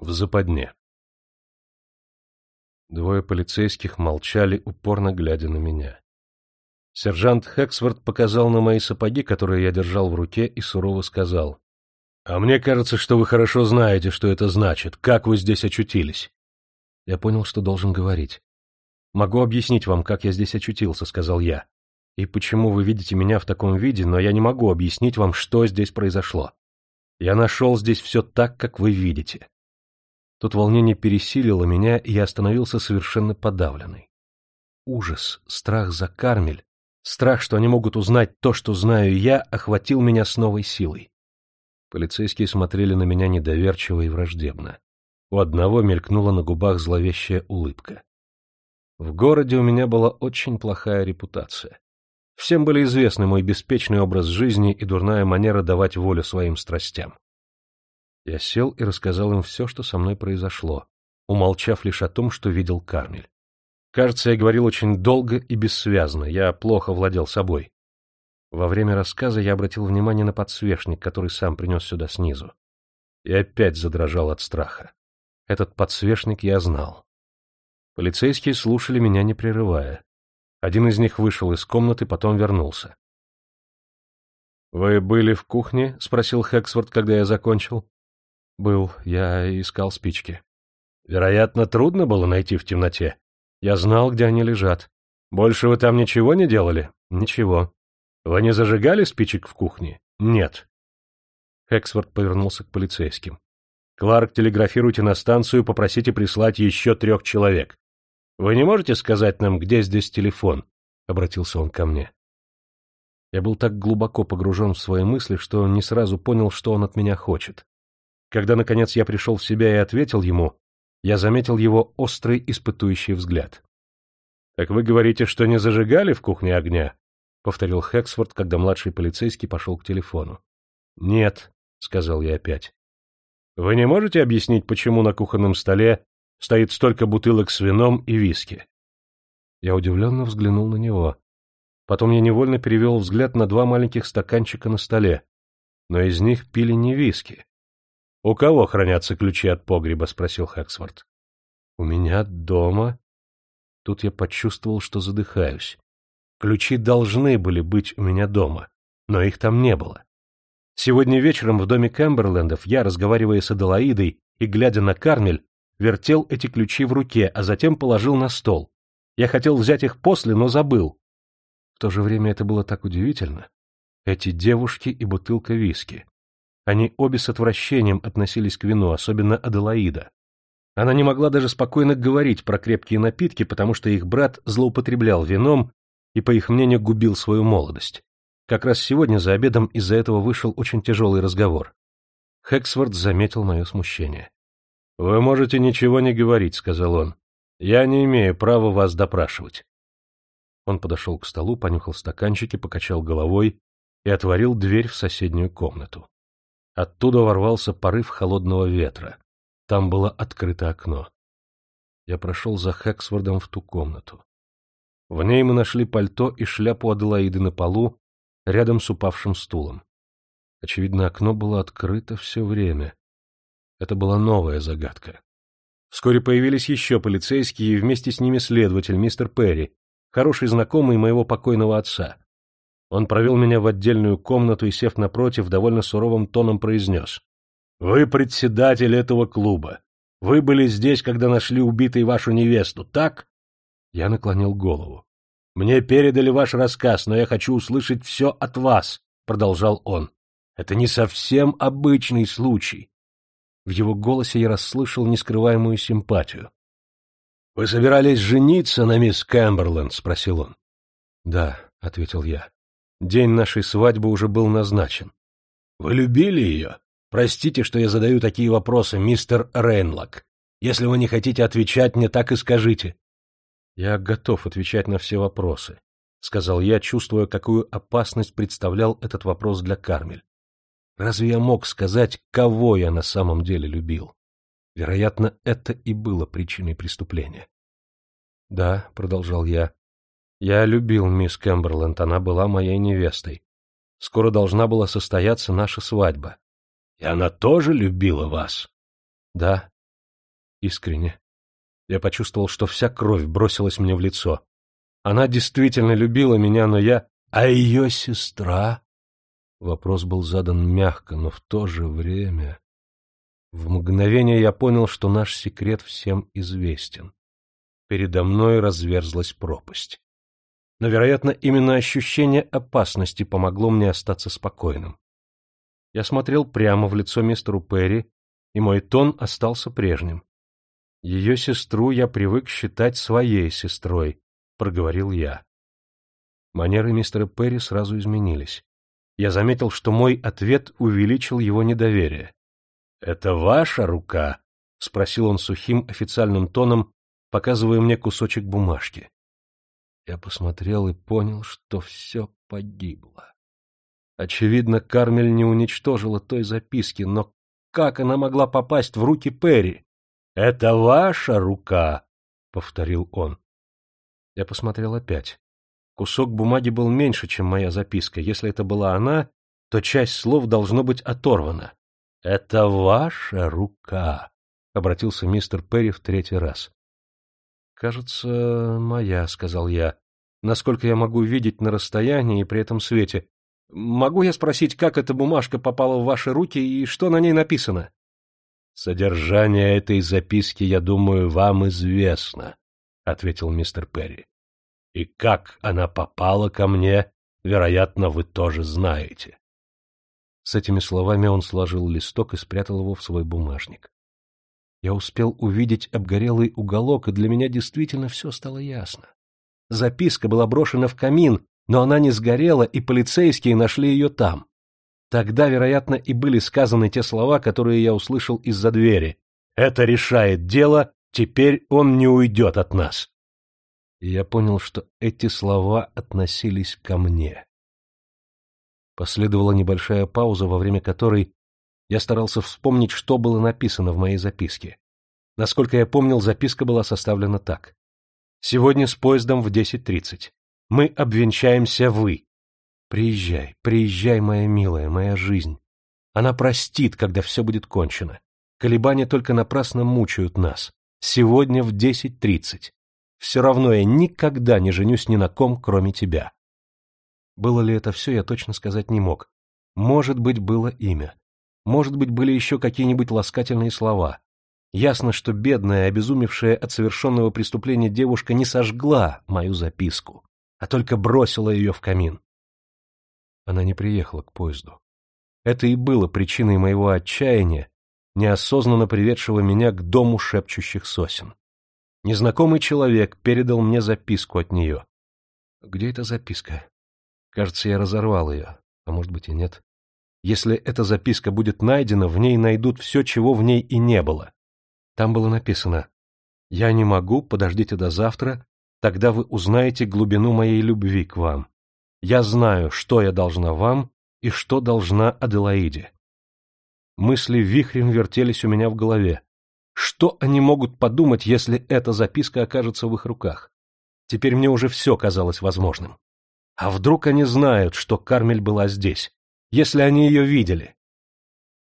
В западне. Двое полицейских молчали, упорно глядя на меня. Сержант Хексворт показал на мои сапоги, которые я держал в руке, и сурово сказал. — А мне кажется, что вы хорошо знаете, что это значит. Как вы здесь очутились? Я понял, что должен говорить. — Могу объяснить вам, как я здесь очутился, — сказал я. — И почему вы видите меня в таком виде, но я не могу объяснить вам, что здесь произошло. Я нашел здесь все так, как вы видите. Тут волнение пересилило меня, и я остановился совершенно подавленный. Ужас, страх за Кармель, страх, что они могут узнать то, что знаю я, охватил меня с новой силой. Полицейские смотрели на меня недоверчиво и враждебно. У одного мелькнула на губах зловещая улыбка. В городе у меня была очень плохая репутация. Всем были известны мой беспечный образ жизни и дурная манера давать волю своим страстям. Я сел и рассказал им все, что со мной произошло, умолчав лишь о том, что видел Кармель. Кажется, я говорил очень долго и бессвязно, я плохо владел собой. Во время рассказа я обратил внимание на подсвечник, который сам принес сюда снизу. И опять задрожал от страха. Этот подсвечник я знал. Полицейские слушали меня, не прерывая. Один из них вышел из комнаты, потом вернулся. — Вы были в кухне? — спросил Хексворт, когда я закончил. Был. Я искал спички. Вероятно, трудно было найти в темноте. Я знал, где они лежат. Больше вы там ничего не делали? Ничего. Вы не зажигали спичек в кухне? Нет. Хексворт повернулся к полицейским. Кларк, телеграфируйте на станцию, попросите прислать еще трех человек. Вы не можете сказать нам, где здесь телефон? Обратился он ко мне. Я был так глубоко погружен в свои мысли, что не сразу понял, что он от меня хочет. Когда, наконец, я пришел в себя и ответил ему, я заметил его острый испытующий взгляд. — Так вы говорите, что не зажигали в кухне огня? — повторил Хексфорд, когда младший полицейский пошел к телефону. — Нет, — сказал я опять. — Вы не можете объяснить, почему на кухонном столе стоит столько бутылок с вином и виски? Я удивленно взглянул на него. Потом я невольно перевел взгляд на два маленьких стаканчика на столе, но из них пили не виски, — У кого хранятся ключи от погреба? — спросил Хэксворт. — У меня дома. Тут я почувствовал, что задыхаюсь. Ключи должны были быть у меня дома, но их там не было. Сегодня вечером в доме Кэмберлендов я, разговаривая с Аделаидой и глядя на Кармель, вертел эти ключи в руке, а затем положил на стол. Я хотел взять их после, но забыл. В то же время это было так удивительно. Эти девушки и бутылка виски. Они обе с отвращением относились к вину, особенно Аделаида. Она не могла даже спокойно говорить про крепкие напитки, потому что их брат злоупотреблял вином и, по их мнению, губил свою молодость. Как раз сегодня за обедом из-за этого вышел очень тяжелый разговор. Хексворт заметил мое смущение. — Вы можете ничего не говорить, — сказал он. — Я не имею права вас допрашивать. Он подошел к столу, понюхал стаканчики, покачал головой и отворил дверь в соседнюю комнату. Оттуда ворвался порыв холодного ветра. Там было открыто окно. Я прошел за Хэксвордом в ту комнату. В ней мы нашли пальто и шляпу Аделаиды на полу, рядом с упавшим стулом. Очевидно, окно было открыто все время. Это была новая загадка. Вскоре появились еще полицейские, и вместе с ними следователь, мистер Перри, хороший знакомый моего покойного отца. Он провел меня в отдельную комнату и, сев напротив, довольно суровым тоном произнес. — Вы председатель этого клуба. Вы были здесь, когда нашли убитой вашу невесту, так? Я наклонил голову. — Мне передали ваш рассказ, но я хочу услышать все от вас, — продолжал он. — Это не совсем обычный случай. В его голосе я расслышал нескрываемую симпатию. — Вы собирались жениться на мисс Кэмберленд? — спросил он. — Да, — ответил я. День нашей свадьбы уже был назначен. — Вы любили ее? Простите, что я задаю такие вопросы, мистер Рейнлок. Если вы не хотите отвечать мне, так и скажите. — Я готов отвечать на все вопросы, — сказал я, чувствуя, какую опасность представлял этот вопрос для Кармель. Разве я мог сказать, кого я на самом деле любил? Вероятно, это и было причиной преступления. — Да, — продолжал я, я любил мисс Кэмберленд, она была моей невестой. Скоро должна была состояться наша свадьба. И она тоже любила вас? Да. Искренне. Я почувствовал, что вся кровь бросилась мне в лицо. Она действительно любила меня, но я... А ее сестра? Вопрос был задан мягко, но в то же время... В мгновение я понял, что наш секрет всем известен. Передо мной разверзлась пропасть. Но, вероятно, именно ощущение опасности помогло мне остаться спокойным. Я смотрел прямо в лицо мистеру Перри, и мой тон остался прежним. Ее сестру я привык считать своей сестрой, — проговорил я. Манеры мистера Перри сразу изменились. Я заметил, что мой ответ увеличил его недоверие. — Это ваша рука? — спросил он сухим официальным тоном, показывая мне кусочек бумажки. Я посмотрел и понял, что все погибло. Очевидно, Кармель не уничтожила той записки, но как она могла попасть в руки Перри? — Это ваша рука, — повторил он. Я посмотрел опять. Кусок бумаги был меньше, чем моя записка. Если это была она, то часть слов должно быть оторвана. — Это ваша рука, — обратился мистер Перри в третий раз. — Кажется, моя, — сказал я, — насколько я могу видеть на расстоянии и при этом свете. Могу я спросить, как эта бумажка попала в ваши руки и что на ней написано? — Содержание этой записки, я думаю, вам известно, — ответил мистер Перри. И как она попала ко мне, вероятно, вы тоже знаете. С этими словами он сложил листок и спрятал его в свой бумажник. Я успел увидеть обгорелый уголок, и для меня действительно все стало ясно. Записка была брошена в камин, но она не сгорела, и полицейские нашли ее там. Тогда, вероятно, и были сказаны те слова, которые я услышал из-за двери. «Это решает дело, теперь он не уйдет от нас» и я понял, что эти слова относились ко мне. Последовала небольшая пауза, во время которой я старался вспомнить, что было написано в моей записке. Насколько я помнил, записка была составлена так. «Сегодня с поездом в 10.30. Мы обвенчаемся вы. Приезжай, приезжай, моя милая, моя жизнь. Она простит, когда все будет кончено. Колебания только напрасно мучают нас. Сегодня в 10.30. Все равно я никогда не женюсь ни на ком, кроме тебя. Было ли это все, я точно сказать не мог. Может быть, было имя. Может быть, были еще какие-нибудь ласкательные слова. Ясно, что бедная, обезумевшая от совершенного преступления девушка не сожгла мою записку, а только бросила ее в камин. Она не приехала к поезду. Это и было причиной моего отчаяния, неосознанно приведшего меня к дому шепчущих сосен. Незнакомый человек передал мне записку от нее. Где эта записка? Кажется, я разорвал ее, а может быть и нет. Если эта записка будет найдена, в ней найдут все, чего в ней и не было. Там было написано «Я не могу, подождите до завтра, тогда вы узнаете глубину моей любви к вам. Я знаю, что я должна вам и что должна Аделаиде». Мысли вихрем вертелись у меня в голове. Что они могут подумать, если эта записка окажется в их руках? Теперь мне уже все казалось возможным. А вдруг они знают, что Кармель была здесь, если они ее видели?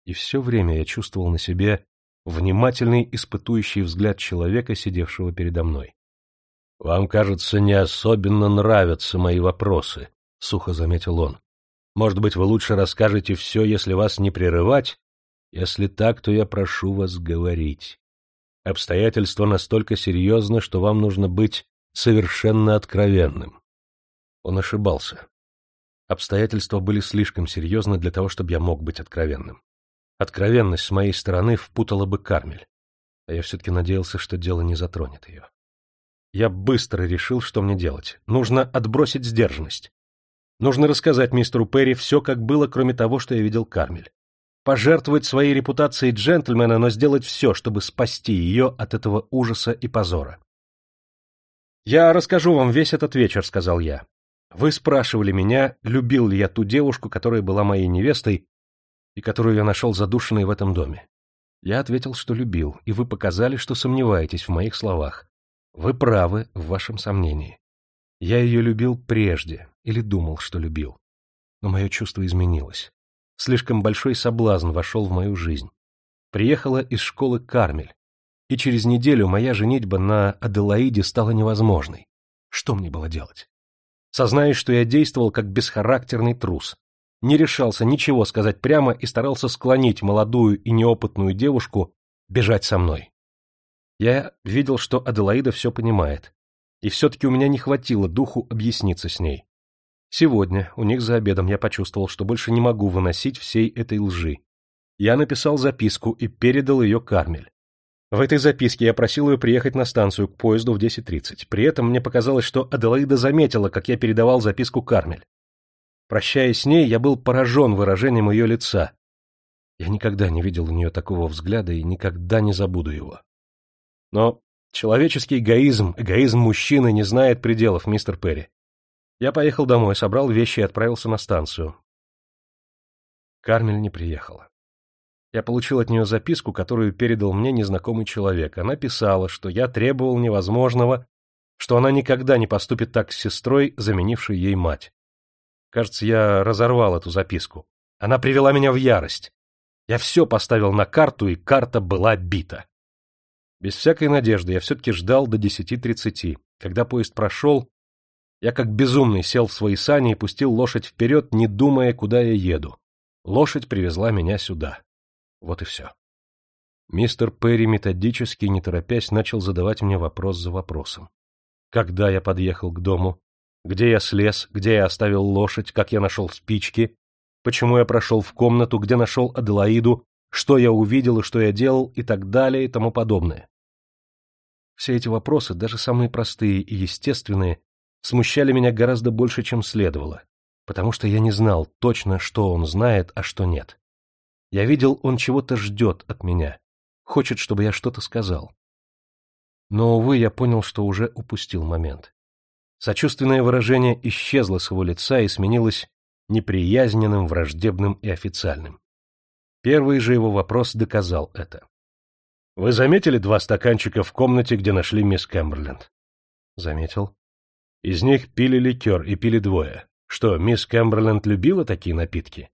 И все время я чувствовал на себе внимательный испытующий взгляд человека, сидевшего передо мной. — Вам, кажется, не особенно нравятся мои вопросы, — сухо заметил он. — Может быть, вы лучше расскажете все, если вас не прерывать, если так, то я прошу вас говорить. Обстоятельства настолько серьезны, что вам нужно быть совершенно откровенным. Он ошибался. Обстоятельства были слишком серьезны для того, чтобы я мог быть откровенным. Откровенность с моей стороны впутала бы Кармель, а я все-таки надеялся, что дело не затронет ее. Я быстро решил, что мне делать. Нужно отбросить сдержанность. Нужно рассказать мистеру Перри все, как было, кроме того, что я видел Кармель пожертвовать своей репутацией джентльмена, но сделать все, чтобы спасти ее от этого ужаса и позора. «Я расскажу вам весь этот вечер», — сказал я. «Вы спрашивали меня, любил ли я ту девушку, которая была моей невестой и которую я нашел задушенной в этом доме. Я ответил, что любил, и вы показали, что сомневаетесь в моих словах. Вы правы в вашем сомнении. Я ее любил прежде, или думал, что любил. Но мое чувство изменилось. Слишком большой соблазн вошел в мою жизнь. Приехала из школы Кармель. и через неделю моя женитьба на Аделаиде стала невозможной. Что мне было делать? Сознаюсь, что я действовал как бесхарактерный трус. Не решался ничего сказать прямо и старался склонить молодую и неопытную девушку бежать со мной. Я видел, что Аделаида все понимает, и все-таки у меня не хватило духу объясниться с ней. Сегодня, у них за обедом, я почувствовал, что больше не могу выносить всей этой лжи. Я написал записку и передал ее Кармель. В этой записке я просил ее приехать на станцию к поезду в 10.30. При этом мне показалось, что Аделаида заметила, как я передавал записку Кармель. Прощаясь с ней, я был поражен выражением ее лица. Я никогда не видел у нее такого взгляда и никогда не забуду его. Но человеческий эгоизм, эгоизм мужчины не знает пределов, мистер Перри. Я поехал домой, собрал вещи и отправился на станцию. Кармель не приехала. Я получил от нее записку, которую передал мне незнакомый человек. Она писала, что я требовал невозможного, что она никогда не поступит так с сестрой, заменившей ей мать. Кажется, я разорвал эту записку. Она привела меня в ярость. Я все поставил на карту, и карта была бита. Без всякой надежды я все-таки ждал до десяти тридцати. Когда поезд прошел, я как безумный сел в свои сани и пустил лошадь вперед, не думая, куда я еду. Лошадь привезла меня сюда. Вот и все. Мистер Перри методически, не торопясь, начал задавать мне вопрос за вопросом. Когда я подъехал к дому, где я слез, где я оставил лошадь, как я нашел спички, почему я прошел в комнату, где нашел Аделаиду, что я увидел и что я делал и так далее и тому подобное. Все эти вопросы, даже самые простые и естественные, смущали меня гораздо больше, чем следовало, потому что я не знал точно, что он знает, а что нет. Я видел, он чего-то ждет от меня, хочет, чтобы я что-то сказал. Но, увы, я понял, что уже упустил момент. Сочувственное выражение исчезло с его лица и сменилось неприязненным, враждебным и официальным. Первый же его вопрос доказал это. — Вы заметили два стаканчика в комнате, где нашли мисс Кэмберленд? — Заметил. — Из них пили ликер и пили двое. Что, мисс Кэмберленд любила такие напитки?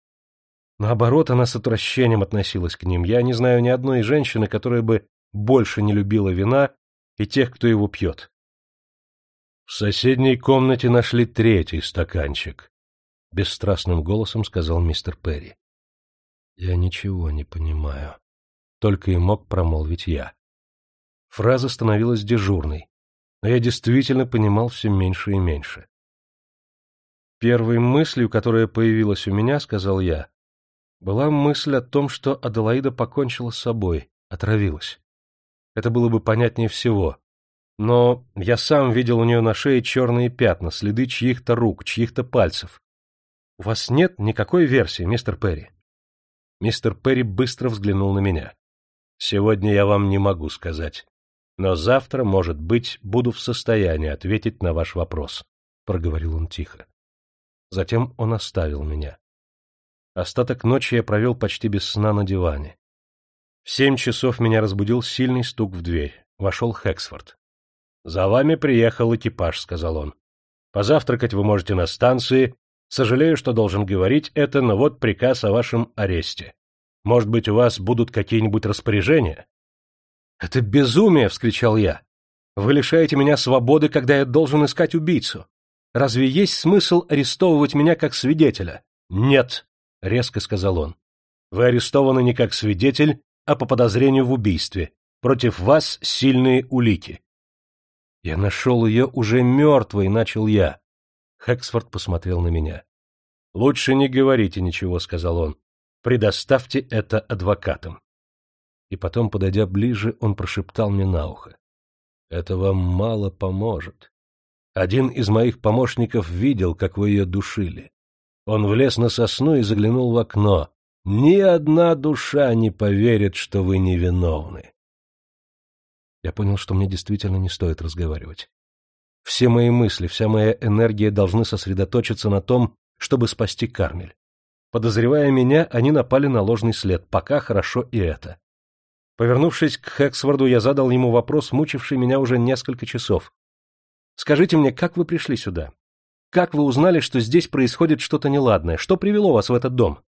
Наоборот, она с отвращением относилась к ним. Я не знаю ни одной женщины, которая бы больше не любила вина и тех, кто его пьет. В соседней комнате нашли третий стаканчик, — бесстрастным голосом сказал мистер Перри. Я ничего не понимаю. Только и мог промолвить я. Фраза становилась дежурной, но я действительно понимал все меньше и меньше. Первой мыслью, которая появилась у меня, сказал я, была мысль о том, что Аделаида покончила с собой, отравилась. Это было бы понятнее всего, но я сам видел у нее на шее черные пятна, следы чьих-то рук, чьих-то пальцев. У вас нет никакой версии, мистер Перри? Мистер Перри быстро взглянул на меня. Сегодня я вам не могу сказать, но завтра, может быть, буду в состоянии ответить на ваш вопрос, проговорил он тихо. Затем он оставил меня. Остаток ночи я провел почти без сна на диване. В семь часов меня разбудил сильный стук в дверь. Вошел Хэксфорд. «За вами приехал экипаж», — сказал он. «Позавтракать вы можете на станции. Сожалею, что должен говорить это, но вот приказ о вашем аресте. Может быть, у вас будут какие-нибудь распоряжения?» «Это безумие!» — вскричал я. «Вы лишаете меня свободы, когда я должен искать убийцу. Разве есть смысл арестовывать меня как свидетеля?» «Нет», — резко сказал он. «Вы арестованы не как свидетель, а по подозрению в убийстве. Против вас сильные улики. Я нашел ее уже мертвой, начал я. Хэксфорд посмотрел на меня. Лучше не говорите ничего, сказал он. Предоставьте это адвокатам. И потом, подойдя ближе, он прошептал мне на ухо. Это вам мало поможет. Один из моих помощников видел, как вы ее душили. Он влез на сосну и заглянул в окно. Ни одна душа не поверит, что вы невиновны. Я понял, что мне действительно не стоит разговаривать. Все мои мысли, вся моя энергия должны сосредоточиться на том, чтобы спасти Кармель. Подозревая меня, они напали на ложный след, пока хорошо и это. Повернувшись к Хексворду, я задал ему вопрос, мучивший меня уже несколько часов. «Скажите мне, как вы пришли сюда? Как вы узнали, что здесь происходит что-то неладное? Что привело вас в этот дом?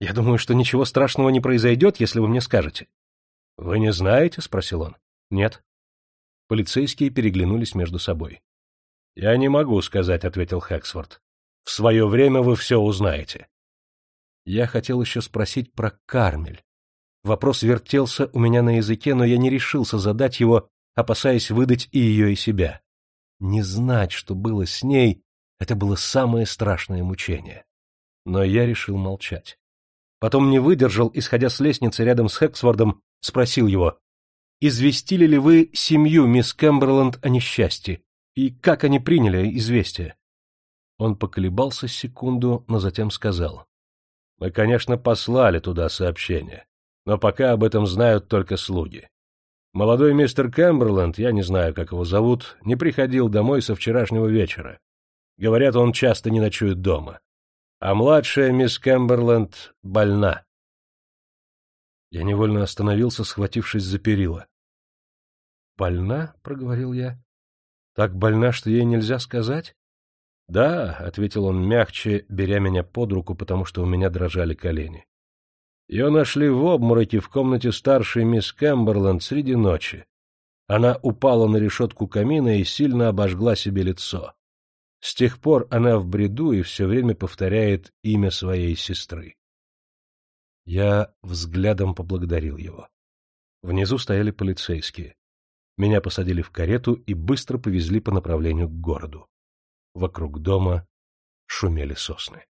Я думаю, что ничего страшного не произойдет, если вы мне скажете». «Вы не знаете?» — спросил он. Нет. Полицейские переглянулись между собой. Я не могу сказать, ответил Хэксворт. В свое время вы все узнаете. Я хотел еще спросить про Кармель. Вопрос вертелся у меня на языке, но я не решился задать его, опасаясь выдать и ее, и себя. Не знать, что было с ней, это было самое страшное мучение. Но я решил молчать. Потом не выдержал, исходя с лестницы рядом с Хэксвордом, спросил его, «Известили ли вы семью мисс Кэмберланд о несчастье? И как они приняли известие?» Он поколебался секунду, но затем сказал, «Мы, конечно, послали туда сообщение но пока об этом знают только слуги. Молодой мистер Кэмберленд, я не знаю, как его зовут, не приходил домой со вчерашнего вечера. Говорят, он часто не ночует дома. А младшая мисс Кэмберленд больна. Я невольно остановился, схватившись за перила. «Больна?» — проговорил я. «Так больна, что ей нельзя сказать?» «Да», — ответил он мягче, беря меня под руку, потому что у меня дрожали колени. Ее нашли в обмороке в комнате старшей мисс Кэмберленд среди ночи. Она упала на решетку камина и сильно обожгла себе лицо. С тех пор она в бреду и все время повторяет имя своей сестры. Я взглядом поблагодарил его. Внизу стояли полицейские. Меня посадили в карету и быстро повезли по направлению к городу. Вокруг дома шумели сосны.